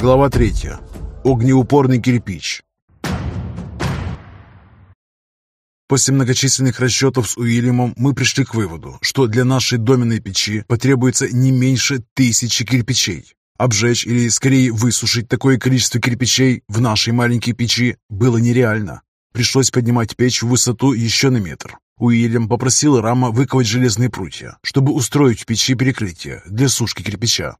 Глава 3. Огнеупорный кирпич. После многочисленных расчетов с Уильямом мы пришли к выводу, что для нашей доменной печи потребуется не меньше тысячи кирпичей. Обжечь или, скорее, высушить такое количество кирпичей в нашей маленькой печи было нереально. Пришлось поднимать печь в высоту еще на метр. Уильям попросил Рама выковать железные прутья, чтобы устроить в печи перекрытие для сушки кирпича.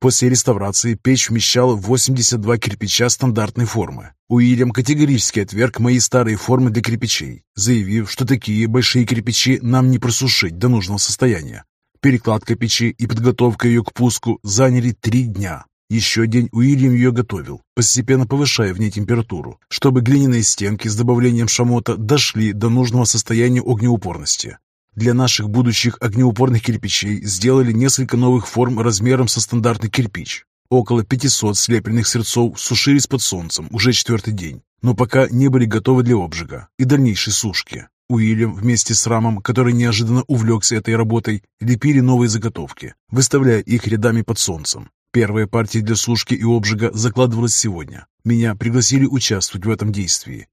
После реставрации печь вмещала 82 кирпича стандартной формы. Уильям категорически отверг мои старые формы для кирпичей, заявив, что такие большие кирпичи нам не просушить до нужного состояния. Перекладка печи и подготовка ее к пуску заняли три дня. Еще день Уильям ее готовил, постепенно повышая в ней температуру, чтобы глиняные стенки с добавлением шамота дошли до нужного состояния огнеупорности. Для наших будущих огнеупорных кирпичей сделали несколько новых форм размером со стандартный кирпич. Около 500 слепленных сырцов сушились под солнцем уже четвертый день, но пока не были готовы для обжига и дальнейшей сушки. Уильям вместе с Рамом, который неожиданно увлекся этой работой, лепили новые заготовки, выставляя их рядами под солнцем. Первая партия для сушки и обжига закладывалась сегодня. Меня пригласили участвовать в этом действии.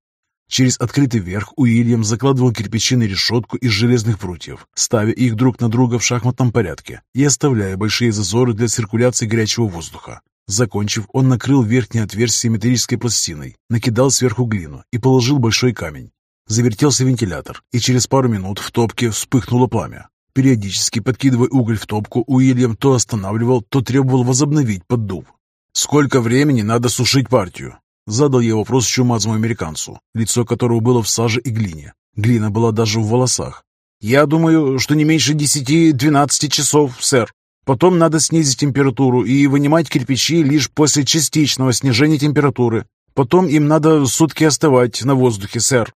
Через открытый верх Уильям закладывал кирпичи на решетку из железных прутьев, ставя их друг на друга в шахматном порядке и оставляя большие зазоры для циркуляции горячего воздуха. Закончив, он накрыл верхнее отверстие металлической пластиной, накидал сверху глину и положил большой камень. Завертелся вентилятор, и через пару минут в топке вспыхнуло пламя. Периодически подкидывая уголь в топку, Уильям то останавливал, то требовал возобновить поддув. «Сколько времени надо сушить партию?» Задал я вопрос чумазому американцу, лицо которого было в саже и глине. Глина была даже в волосах. «Я думаю, что не меньше десяти-двенадцати часов, сэр. Потом надо снизить температуру и вынимать кирпичи лишь после частичного снижения температуры. Потом им надо сутки остывать на воздухе, сэр».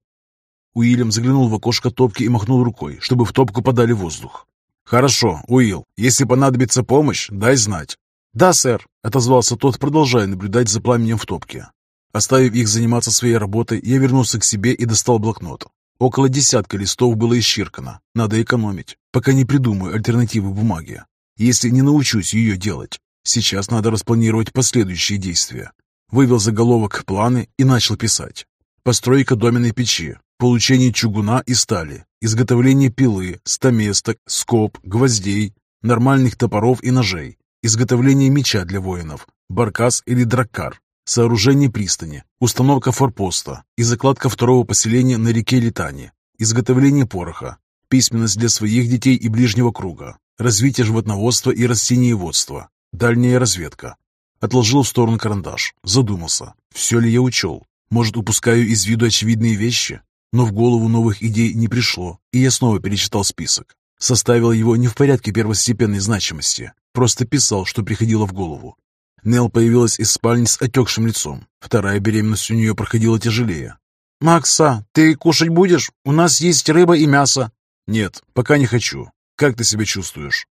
Уильям заглянул в окошко топки и махнул рукой, чтобы в топку подали воздух. «Хорошо, Уилл, если понадобится помощь, дай знать». «Да, сэр», — отозвался тот, продолжая наблюдать за пламенем в топке. Оставив их заниматься своей работой, я вернулся к себе и достал блокнот. Около десятка листов было исчеркано. Надо экономить, пока не придумаю альтернативы бумаге. Если не научусь ее делать, сейчас надо распланировать последующие действия. Вывел заголовок планы и начал писать. Постройка доменной печи, получение чугуна и стали, изготовление пилы, стаместок, скоб, гвоздей, нормальных топоров и ножей, изготовление меча для воинов, баркас или драккар, сооружение пристани, установка форпоста и закладка второго поселения на реке Литани, изготовление пороха, письменность для своих детей и ближнего круга, развитие животноводства и растениеводства, дальняя разведка. Отложил в сторону карандаш, задумался, все ли я учел, может упускаю из виду очевидные вещи, но в голову новых идей не пришло, и я снова перечитал список. Составил его не в порядке первостепенной значимости, просто писал, что приходило в голову. Нел появилась из спальни с отекшим лицом. Вторая беременность у нее проходила тяжелее. «Макса, ты кушать будешь? У нас есть рыба и мясо». «Нет, пока не хочу. Как ты себя чувствуешь?»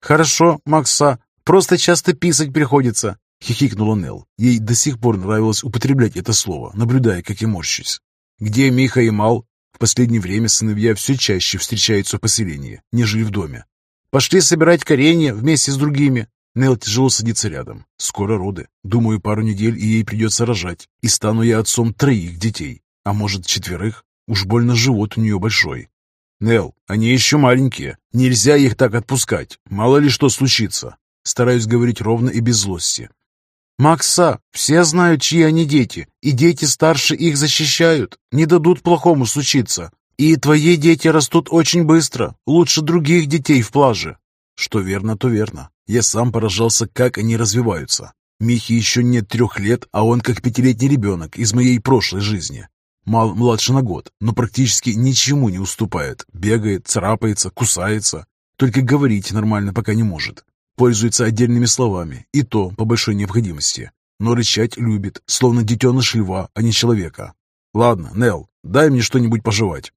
«Хорошо, Макса. Просто часто писать приходится», — хихикнула Нел. Ей до сих пор нравилось употреблять это слово, наблюдая, как я морщусь. «Где Миха и Мал?» В последнее время сыновья все чаще встречаются в поселении, нежели в доме. «Пошли собирать коренья вместе с другими. Нел тяжело садится рядом. Скоро роды. Думаю, пару недель и ей придется рожать. И стану я отцом троих детей. А может, четверых? Уж больно живот у нее большой. Нел, они еще маленькие. Нельзя их так отпускать. Мало ли что случится. Стараюсь говорить ровно и без злости. «Макса, все знают, чьи они дети, и дети старше их защищают, не дадут плохому случиться. И твои дети растут очень быстро, лучше других детей в плаже». Что верно, то верно. Я сам поражался, как они развиваются. Михе еще нет трех лет, а он как пятилетний ребенок из моей прошлой жизни. Мал младше на год, но практически ничему не уступает. Бегает, царапается, кусается. Только говорить нормально пока не может. Пользуется отдельными словами, и то по большой необходимости. Но рычать любит, словно детеныш льва, а не человека. Ладно, Нел, дай мне что-нибудь пожевать.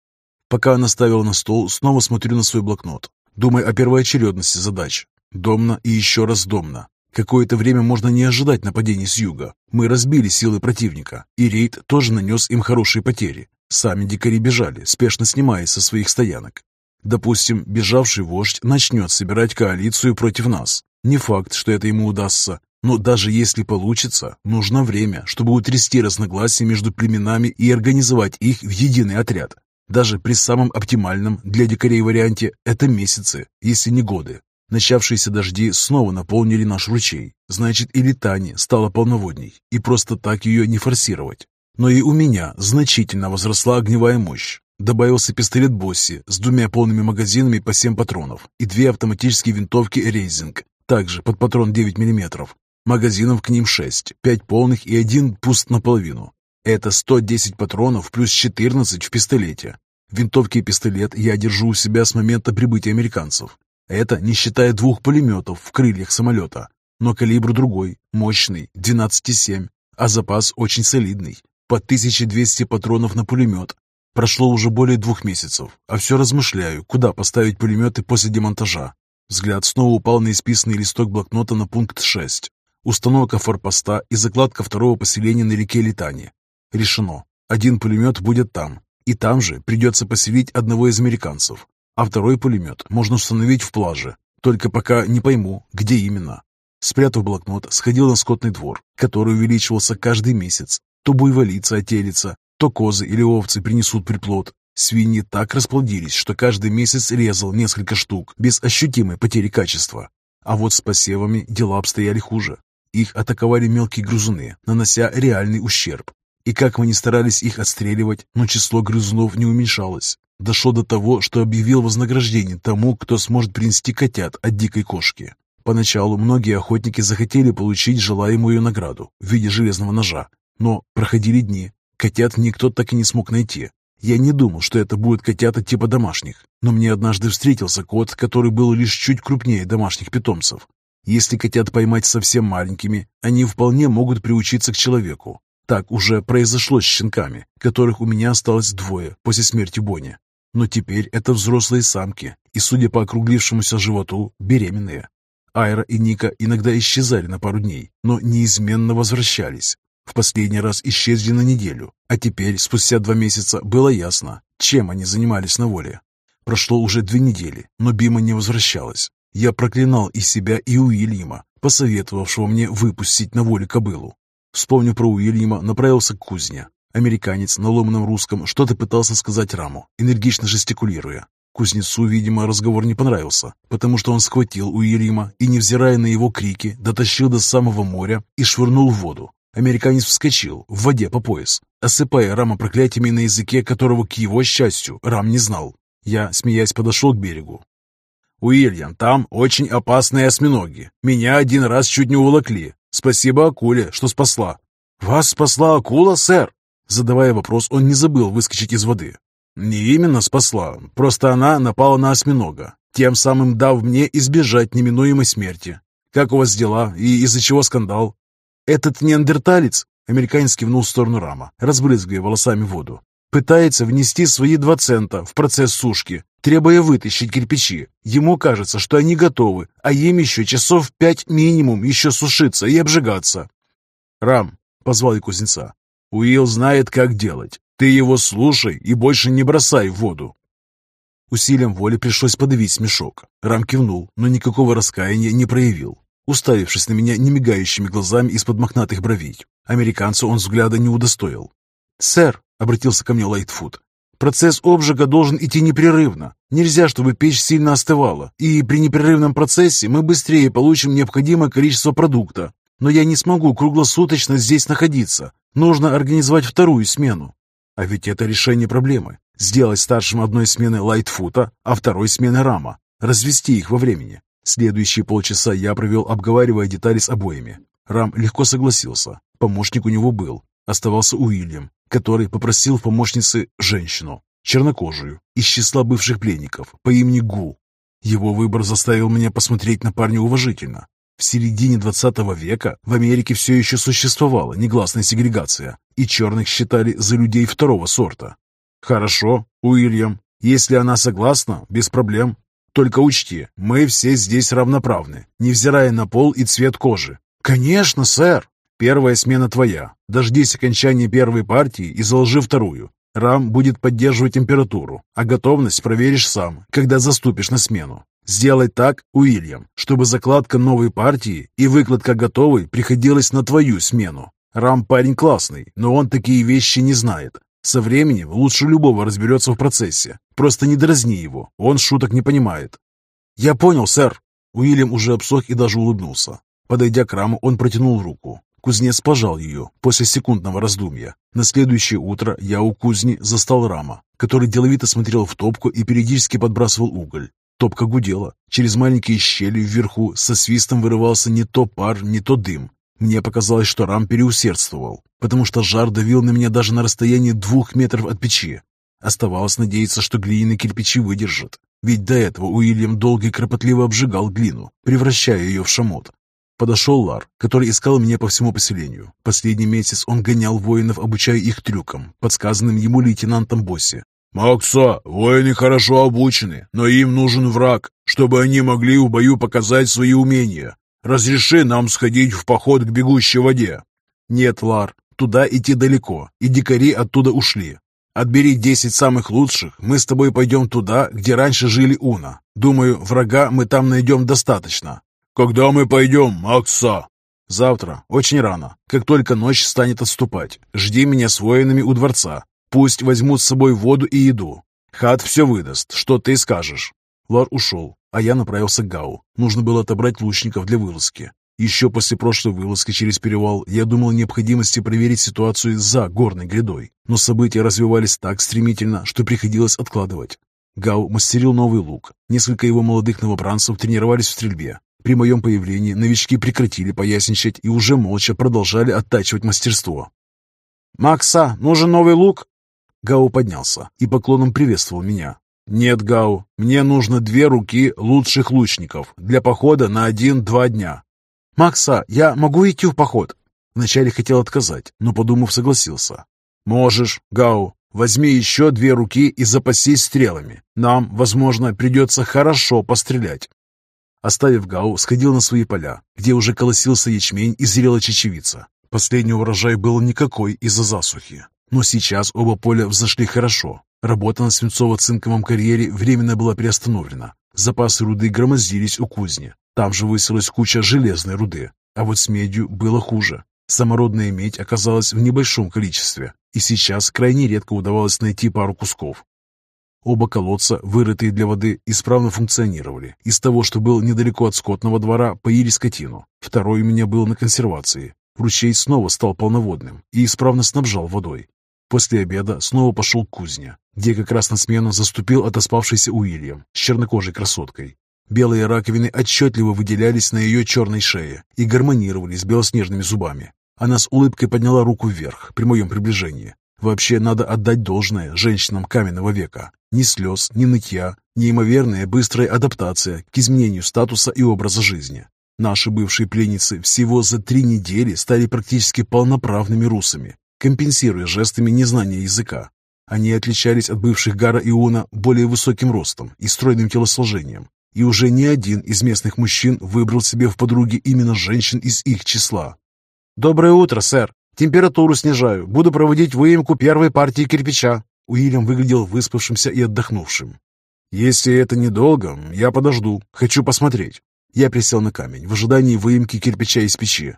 Пока она ставила на стол, снова смотрю на свой блокнот. Думаю о первоочередности задач. Домна и еще раз домна. Какое-то время можно не ожидать нападений с юга. Мы разбили силы противника, и рейд тоже нанес им хорошие потери. Сами дикари бежали, спешно снимаясь со своих стоянок. Допустим, бежавший вождь начнет собирать коалицию против нас. Не факт, что это ему удастся. Но даже если получится, нужно время, чтобы утрясти разногласия между племенами и организовать их в единый отряд. Даже при самом оптимальном для дикарей варианте это месяцы, если не годы. Начавшиеся дожди снова наполнили наш ручей. Значит, и летание стало полноводней, и просто так ее не форсировать. Но и у меня значительно возросла огневая мощь. Добавился пистолет Босси с двумя полными магазинами по 7 патронов и две автоматические винтовки Рейзинг, также под патрон 9 мм. Магазинов к ним 6, 5 полных и один пуст наполовину. Это 110 патронов плюс 14 в пистолете. Винтовки и пистолет я держу у себя с момента прибытия американцев. Это не считая двух пулеметов в крыльях самолета. Но калибр другой, мощный, 12,7, а запас очень солидный. По 1200 патронов на пулемет. Прошло уже более двух месяцев, а все размышляю, куда поставить пулеметы после демонтажа. Взгляд снова упал на исписанный листок блокнота на пункт 6. Установка форпоста и закладка второго поселения на реке Литани. Решено. Один пулемет будет там. И там же придется поселить одного из американцев. А второй пулемет можно установить в плаже. Только пока не пойму, где именно. Спрятав блокнот, сходил на скотный двор, который увеличивался каждый месяц. То буйволица отелится, то козы или овцы принесут приплод. Свиньи так расплодились, что каждый месяц резал несколько штук, без ощутимой потери качества. А вот с посевами дела обстояли хуже. Их атаковали мелкие грызуны, нанося реальный ущерб. И как мы ни старались их отстреливать, но число грызунов не уменьшалось. Дошло до того, что объявил вознаграждение тому, кто сможет принести котят от дикой кошки. Поначалу многие охотники захотели получить желаемую награду в виде железного ножа, но проходили дни, котят никто так и не смог найти. Я не думал, что это будут котята типа домашних, но мне однажды встретился кот, который был лишь чуть крупнее домашних питомцев. Если котят поймать совсем маленькими, они вполне могут приучиться к человеку, так уже произошло с щенками, которых у меня осталось двое после смерти Бони. Но теперь это взрослые самки, и, судя по округлившемуся животу, беременные. Айра и Ника иногда исчезали на пару дней, но неизменно возвращались. В последний раз исчезли на неделю, а теперь, спустя два месяца, было ясно, чем они занимались на воле. Прошло уже две недели, но Бима не возвращалась. Я проклинал и себя, и Уильяма, посоветовавшего мне выпустить на воле кобылу. Вспомнив про Уильяма, направился к кузне. Американец на ломаном русском что-то пытался сказать Раму, энергично жестикулируя. Кузнецу, видимо, разговор не понравился, потому что он схватил Уильяма и, невзирая на его крики, дотащил до самого моря и швырнул в воду. Американец вскочил, в воде по пояс, осыпая Рама проклятиями на языке, которого, к его счастью, Рам не знал. Я, смеясь, подошел к берегу. «Уильям, там очень опасные осьминоги. Меня один раз чуть не уволокли. Спасибо акуле, что спасла». «Вас спасла акула, сэр?» Задавая вопрос, он не забыл выскочить из воды. «Не именно спасла, просто она напала на осьминога, тем самым дав мне избежать неминуемой смерти. Как у вас дела и из-за чего скандал?» «Этот неандерталец?» Американец кивнул в сторону рама, разбрызгивая волосами воду. «Пытается внести свои два цента в процесс сушки, требуя вытащить кирпичи. Ему кажется, что они готовы, а им еще часов пять минимум еще сушиться и обжигаться. «Рам», — позвал и кузнеца, — «Уилл знает, как делать. Ты его слушай и больше не бросай в воду». Усилием воли пришлось подавить смешок. Рам кивнул, но никакого раскаяния не проявил, уставившись на меня немигающими глазами из-под мохнатых бровей. Американцу он взгляда не удостоил. «Сэр», — обратился ко мне Лайтфуд, Процесс обжига должен идти непрерывно. Нельзя, чтобы печь сильно остывала, и при непрерывном процессе мы быстрее получим необходимое количество продукта. Но я не смогу круглосуточно здесь находиться. Нужно организовать вторую смену. А ведь это решение проблемы. Сделать старшим одной смены лайтфута, а второй смены рама. Развести их во времени. Следующие полчаса я провел, обговаривая детали с обоими. Рам легко согласился. Помощник у него был. Оставался Уильям который попросил в помощнице женщину, чернокожую, из числа бывших пленников, по имени Гу. Его выбор заставил меня посмотреть на парня уважительно. В середине 20 века в Америке все еще существовала негласная сегрегация, и черных считали за людей второго сорта. «Хорошо, Уильям, если она согласна, без проблем. Только учти, мы все здесь равноправны, невзирая на пол и цвет кожи». «Конечно, сэр!» Первая смена твоя. Дождись окончания первой партии и заложи вторую. Рам будет поддерживать температуру, а готовность проверишь сам, когда заступишь на смену. Сделать так, Уильям, чтобы закладка новой партии и выкладка готовой приходилась на твою смену. Рам парень классный, но он такие вещи не знает. Со временем лучше любого разберется в процессе. Просто не дразни его, он шуток не понимает. «Я понял, сэр». Уильям уже обсох и даже улыбнулся. Подойдя к раму, он протянул руку. Кузнец пожал ее после секундного раздумья. На следующее утро я у кузни застал рама, который деловито смотрел в топку и периодически подбрасывал уголь. Топка гудела. Через маленькие щели вверху со свистом вырывался не то пар, не то дым. Мне показалось, что Рам переусердствовал, потому что жар давил на меня даже на расстоянии двух метров от печи. Оставалось надеяться, что глиняные кирпичи выдержат. Ведь до этого Уильям долго и кропотливо обжигал глину, превращая ее в шамот. Подошел Лар, который искал меня по всему поселению. Последний месяц он гонял воинов, обучая их трюкам, подсказанным ему лейтенантом Босси. «Макса, воины хорошо обучены, но им нужен враг, чтобы они могли в бою показать свои умения. Разреши нам сходить в поход к бегущей воде». «Нет, Лар, туда идти далеко, и дикари оттуда ушли. Отбери десять самых лучших, мы с тобой пойдем туда, где раньше жили Уна. Думаю, врага мы там найдем достаточно». «Когда мы пойдем, Макса?» «Завтра, очень рано, как только ночь станет отступать. Жди меня с воинами у дворца. Пусть возьмут с собой воду и еду. Хат все выдаст, что ты скажешь». Лар ушел, а я направился к Гау. Нужно было отобрать лучников для вылазки. Еще после прошлой вылазки через перевал я думал о необходимости проверить ситуацию за горной грядой, но события развивались так стремительно, что приходилось откладывать. Гау мастерил новый лук. Несколько его молодых новобранцев тренировались в стрельбе. При моем появлении новички прекратили поясничать и уже молча продолжали оттачивать мастерство. «Макса, нужен новый лук?» Гау поднялся и поклоном приветствовал меня. «Нет, Гау, мне нужно две руки лучших лучников для похода на один-два дня». «Макса, я могу идти в поход?» Вначале хотел отказать, но, подумав, согласился. «Можешь, Гау. Возьми еще две руки и запасись стрелами. Нам, возможно, придется хорошо пострелять». Оставив Гау, сходил на свои поля, где уже колосился ячмень и зрела чечевица. Последний урожай был никакой из-за засухи. Но сейчас оба поля взошли хорошо, Работа на свинцово-цинковом карьере временно была приостановлена. Запасы руды громоздились у кузни. Там же высилась куча железной руды. А вот с медью было хуже. Самородная медь оказалась в небольшом количестве, и сейчас крайне редко удавалось найти пару кусков. Оба колодца, вырытые для воды, исправно функционировали. Из того, что был недалеко от скотного двора, поили скотину. Второй у меня был на консервации. Ручей снова стал полноводным и исправно снабжал водой. После обеда снова пошел к кузне, где как раз на смену заступил отоспавшийся Уильям с чернокожей красоткой. Белые раковины отчетливо выделялись на ее черной шее и гармонировали с белоснежными зубами. Она с улыбкой подняла руку вверх при моем приближении. Вообще надо отдать должное женщинам каменного века. Ни слез, ни нытья, неимоверная быстрая адаптация к изменению статуса и образа жизни. Наши бывшие пленницы всего за три недели стали практически полноправными русами, компенсируя жестами незнание языка. Они отличались от бывших Гара и Уна более высоким ростом и стройным телосложением, и уже ни один из местных мужчин выбрал себе в подруги именно женщин из их числа. «Доброе утро, сэр! Температуру снижаю. Буду проводить выемку первой партии кирпича». Уильям выглядел выспавшимся и отдохнувшим. «Если это недолго, я подожду. Хочу посмотреть». Я присел на камень в ожидании выемки кирпича из печи.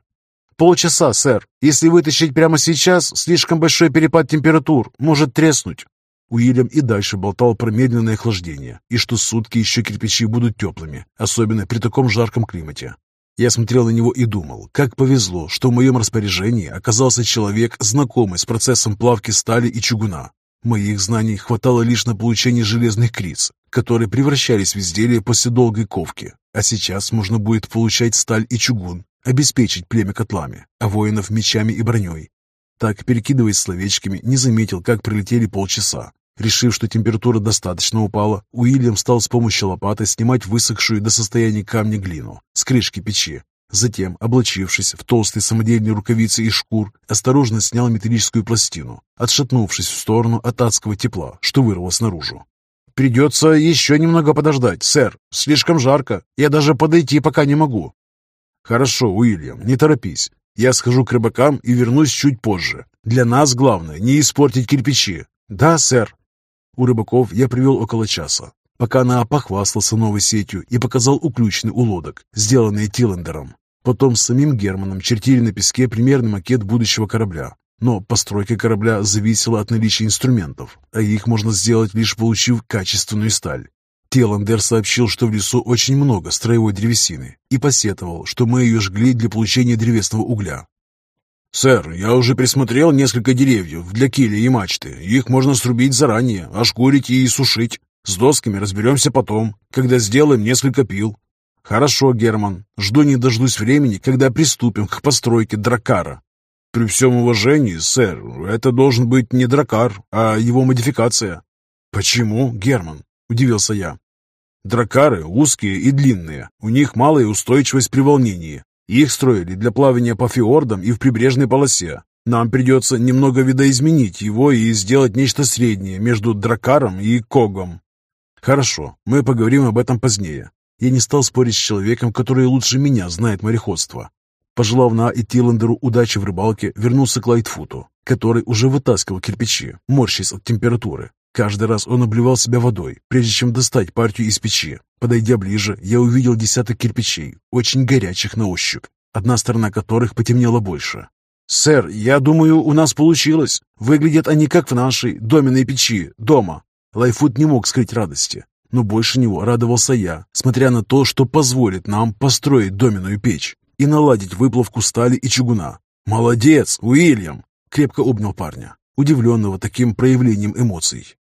«Полчаса, сэр. Если вытащить прямо сейчас, слишком большой перепад температур, может треснуть». Уильям и дальше болтал про медленное охлаждение, и что сутки еще кирпичи будут теплыми, особенно при таком жарком климате. Я смотрел на него и думал, как повезло, что в моем распоряжении оказался человек, знакомый с процессом плавки стали и чугуна. Моих знаний хватало лишь на получение железных криц, которые превращались в изделия после долгой ковки, а сейчас можно будет получать сталь и чугун обеспечить племя котлами, а воинов мечами и броней. Так, перекидываясь словечками, не заметил, как прилетели полчаса. Решив, что температура достаточно упала, Уильям стал с помощью лопаты снимать высохшую до состояния камня глину с крышки печи. Затем, облачившись в толстые самодельные рукавицы из шкур, осторожно снял металлическую пластину, отшатнувшись в сторону от адского тепла, что вырвалось наружу. «Придется еще немного подождать, сэр. Слишком жарко. Я даже подойти пока не могу. «Хорошо, Уильям, не торопись. Я схожу к рыбакам и вернусь чуть позже. Для нас главное не испортить кирпичи». «Да, сэр». У рыбаков я привел около часа. пока она похвастался новой сетью и показал уключены у лодок, сделанные Тиллендером. Потом с самим Германом чертили на песке примерный макет будущего корабля. Но постройка корабля зависела от наличия инструментов, а их можно сделать лишь получив качественную сталь. Теландер сообщил, что в лесу очень много строевой древесины и посетовал, что мы ее жгли для получения древесного угля. «Сэр, я уже присмотрел несколько деревьев для киля и мачты. Их можно срубить заранее, ошкурить и сушить. С досками разберемся потом, когда сделаем несколько пил». «Хорошо, Герман. Жду не дождусь времени, когда приступим к постройке дракара». «При всем уважении, сэр, это должен быть не дракар, а его модификация». «Почему, Герман?» – удивился я. «Дракары узкие и длинные, у них малая устойчивость при волнении. Их строили для плавания по фьордам и в прибрежной полосе. Нам придется немного видоизменить его и сделать нечто среднее между дракаром и когом». «Хорошо, мы поговорим об этом позднее. Я не стал спорить с человеком, который лучше меня знает мореходство. Пожелав на и Тиландеру удачи в рыбалке, вернулся к Лайтфуту, который уже вытаскивал кирпичи, морщась от температуры. Каждый раз он обливал себя водой, прежде чем достать партию из печи. Подойдя ближе, я увидел десяток кирпичей, очень горячих на ощупь, одна сторона которых потемнела больше. «Сэр, я думаю, у нас получилось. Выглядят они как в нашей доменной печи, дома». Лайфут не мог скрыть радости, но больше него радовался я, смотря на то, что позволит нам построить доменную печь и наладить выплавку стали и чугуна. «Молодец, Уильям!» — крепко обнял парня, удивленного таким проявлением эмоций.